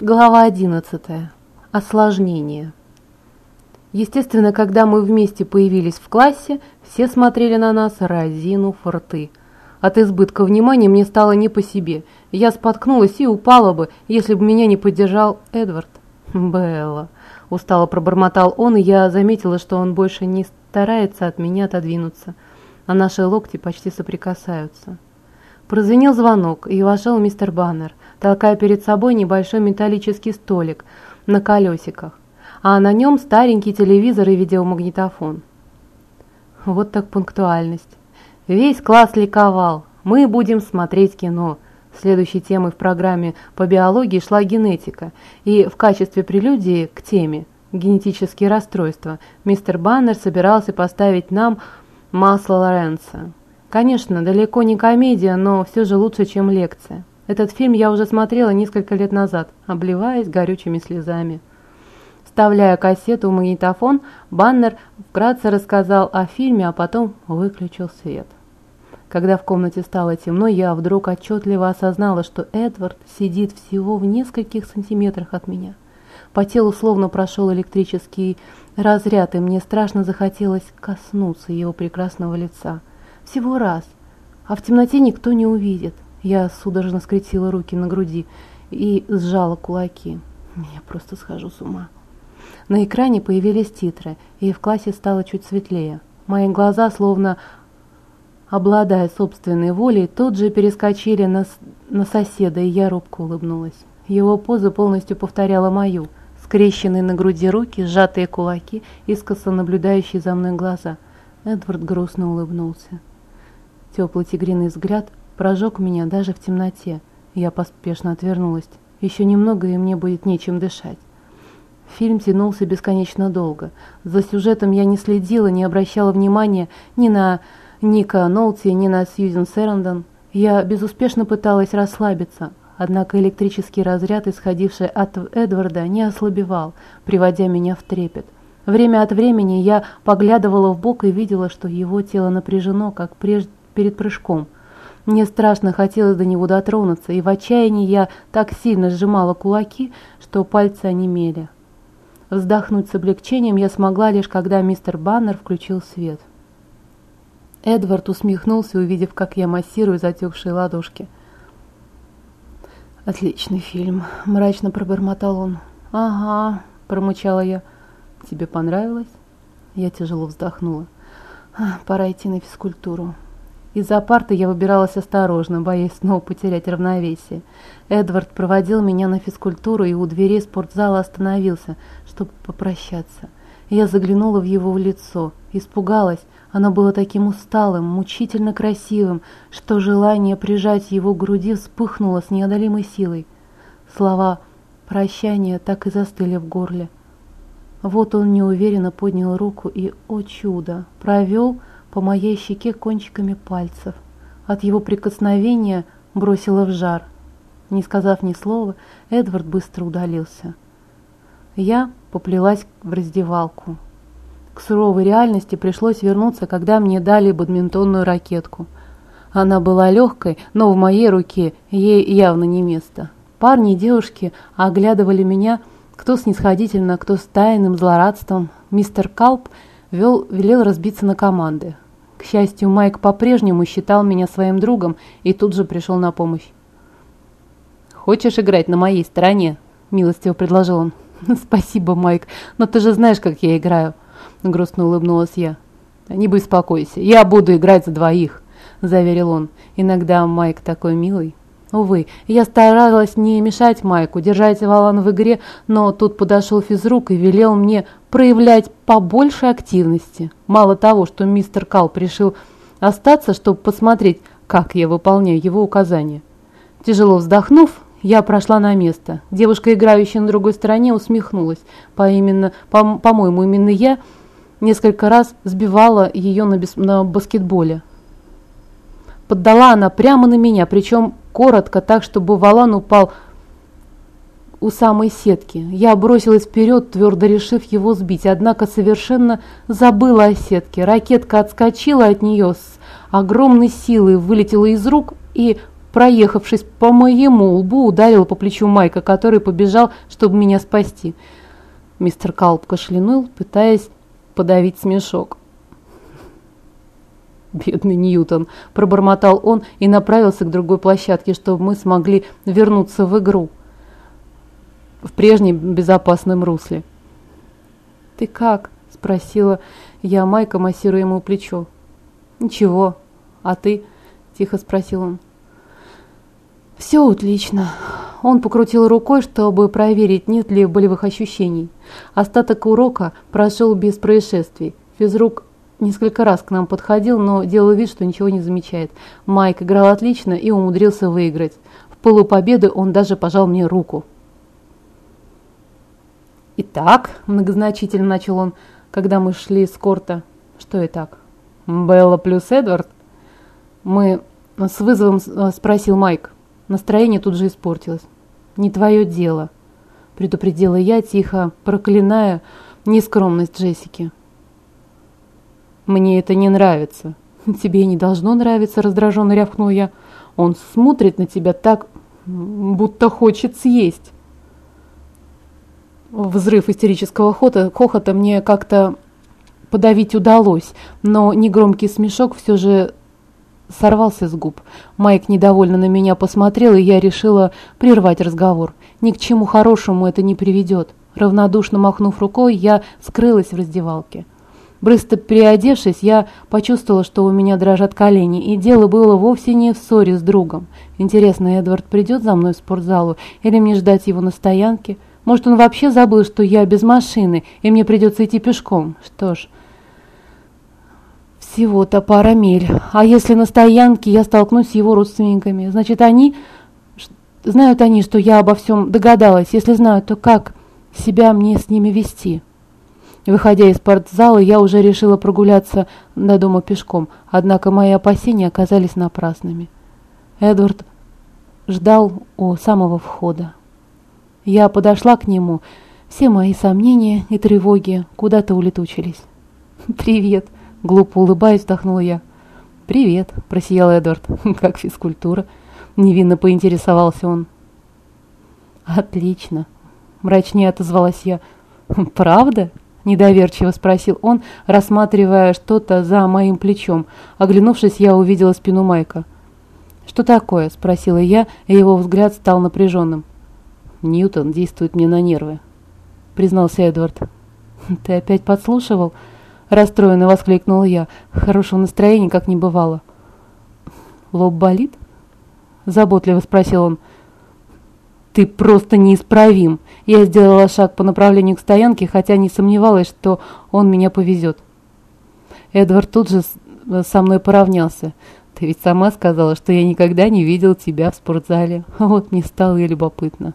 Глава 11. Осложнение. Естественно, когда мы вместе появились в классе, все смотрели на нас, разинув рты. От избытка внимания мне стало не по себе. Я споткнулась и упала бы, если бы меня не поддержал Эдвард. «Белла», – устало пробормотал он, и я заметила, что он больше не старается от меня отодвинуться, а наши локти почти соприкасаются. Прозвенел звонок, и вошел мистер Баннер, толкая перед собой небольшой металлический столик на колесиках, а на нем старенький телевизор и видеомагнитофон. Вот так пунктуальность. Весь класс ликовал. Мы будем смотреть кино. Следующей темой в программе по биологии шла генетика, и в качестве прелюдии к теме «Генетические расстройства» мистер Баннер собирался поставить нам масло Лоренца. Конечно, далеко не комедия, но все же лучше, чем лекция. Этот фильм я уже смотрела несколько лет назад, обливаясь горючими слезами. Вставляя кассету в магнитофон, Баннер вкратце рассказал о фильме, а потом выключил свет. Когда в комнате стало темно, я вдруг отчетливо осознала, что Эдвард сидит всего в нескольких сантиметрах от меня. По телу словно прошел электрический разряд, и мне страшно захотелось коснуться его прекрасного лица – всего раз. А в темноте никто не увидит. Я судорожно скрестила руки на груди и сжала кулаки. Я просто схожу с ума. На экране появились титры, и в классе стало чуть светлее. Мои глаза, словно обладая собственной волей, тут же перескочили на, на соседа, и я робко улыбнулась. Его поза полностью повторяла мою. Скрещенные на груди руки, сжатые кулаки, искоса наблюдающие за мной глаза. Эдвард грустно улыбнулся. Теплый тигриный взгляд прожег меня даже в темноте. Я поспешно отвернулась. Еще немного, и мне будет нечем дышать. Фильм тянулся бесконечно долго. За сюжетом я не следила, не обращала внимания ни на Ника Нолти, ни на Сьюзен Сэрэндон. Я безуспешно пыталась расслабиться, однако электрический разряд, исходивший от Эдварда, не ослабевал, приводя меня в трепет. Время от времени я поглядывала в бок и видела, что его тело напряжено, как прежде перед прыжком. Мне страшно хотелось до него дотронуться, и в отчаянии я так сильно сжимала кулаки, что пальцы онемели. Вздохнуть с облегчением я смогла лишь, когда мистер Баннер включил свет. Эдвард усмехнулся, увидев, как я массирую затекшие ладошки. «Отличный фильм», — мрачно пробормотал он. «Ага», — промычала я. «Тебе понравилось?» Я тяжело вздохнула. «Пора идти на физкультуру». Из-за парты я выбиралась осторожно, боясь снова потерять равновесие. Эдвард проводил меня на физкультуру и у дверей спортзала остановился, чтобы попрощаться. Я заглянула в его лицо, испугалась. Оно было таким усталым, мучительно красивым, что желание прижать его к груди вспыхнуло с неодолимой силой. Слова прощания так и застыли в горле. Вот он неуверенно поднял руку и, о чудо, провел по моей щеке кончиками пальцев. От его прикосновения бросило в жар. Не сказав ни слова, Эдвард быстро удалился. Я поплелась в раздевалку. К суровой реальности пришлось вернуться, когда мне дали бадминтонную ракетку. Она была легкой, но в моей руке ей явно не место. Парни и девушки оглядывали меня, кто снисходительно, кто с тайным злорадством. Мистер Калп вел, велел разбиться на команды. К счастью, Майк по-прежнему считал меня своим другом и тут же пришел на помощь. «Хочешь играть на моей стороне?» – милостиво предложил он. «Спасибо, Майк, но ты же знаешь, как я играю», – грустно улыбнулась я. «Не беспокойся, я буду играть за двоих», – заверил он. «Иногда Майк такой милый». Увы, я старалась не мешать Майку, держать Валан в игре, но тут подошел физрук и велел мне проявлять побольше активности. Мало того, что мистер Кал решил остаться, чтобы посмотреть, как я выполняю его указания. Тяжело вздохнув, я прошла на место. Девушка, играющая на другой стороне, усмехнулась. По именно, по, по-моему, именно я несколько раз сбивала ее на, на баскетболе. Поддала она прямо на меня, причем коротко, так, чтобы валан упал у самой сетки. Я бросилась вперед, твердо решив его сбить, однако совершенно забыла о сетке. Ракетка отскочила от нее с огромной силой, вылетела из рук и проехавшись по моему лбу, ударила по плечу Майка, который побежал, чтобы меня спасти. Мистер Калп кашлянул, пытаясь подавить смешок. «Бедный Ньютон!» – пробормотал он и направился к другой площадке, чтобы мы смогли вернуться в игру в прежнем безопасном русле. «Ты как?» – спросила я Майка, массируя ему плечо. «Ничего. А ты?» – тихо спросил он. «Все отлично». Он покрутил рукой, чтобы проверить, нет ли болевых ощущений. Остаток урока прошел без происшествий. Физрук несколько раз к нам подходил, но делал вид, что ничего не замечает. Майк играл отлично и умудрился выиграть. В полупобеды он даже пожал мне руку. «Итак», – многозначительно начал он, когда мы шли с корта. «Что и так?» «Белла плюс Эдвард?» Мы с вызовом э, спросил Майк. Настроение тут же испортилось. «Не твое дело», – предупредила я, тихо проклиная нескромность Джессики. «Мне это не нравится». «Тебе не должно нравиться», – раздраженно рявкнул я. «Он смотрит на тебя так, будто хочет съесть». Взрыв истерического хота, хохота мне как-то подавить удалось, но негромкий смешок все же сорвался с губ. Майк недовольно на меня посмотрел, и я решила прервать разговор. Ни к чему хорошему это не приведет. Равнодушно махнув рукой, я скрылась в раздевалке. Быстро переодевшись, я почувствовала, что у меня дрожат колени, и дело было вовсе не в ссоре с другом. Интересно, Эдвард придет за мной в спортзалу или мне ждать его на стоянке? Может, он вообще забыл, что я без машины, и мне придется идти пешком? Что ж, всего-то пара миль. А если на стоянке я столкнусь с его родственниками? Значит, они... Знают они, что я обо всем догадалась. Если знают, то как себя мне с ними вести?» Выходя из спортзала, я уже решила прогуляться до дома пешком, однако мои опасения оказались напрасными. Эдвард ждал у самого входа. Я подошла к нему, все мои сомнения и тревоги куда-то улетучились. «Привет!» — глупо улыбаясь, вздохнула я. «Привет!» — просиял Эдвард. «Как физкультура?» — невинно поинтересовался он. «Отлично!» — мрачнее отозвалась я. «Правда?» Недоверчиво спросил он, рассматривая что-то за моим плечом. Оглянувшись, я увидела спину Майка. «Что такое?» – спросила я, и его взгляд стал напряженным. «Ньютон действует мне на нервы», – признался Эдвард. «Ты опять подслушивал?» – расстроенно воскликнула я. Хорошего настроения как не бывало. «Лоб болит?» – заботливо спросил он. «Ты просто неисправим!» Я сделала шаг по направлению к стоянке, хотя не сомневалась, что он меня повезет. Эдвард тут же со мной поравнялся. «Ты ведь сама сказала, что я никогда не видел тебя в спортзале. Вот мне стало и любопытно».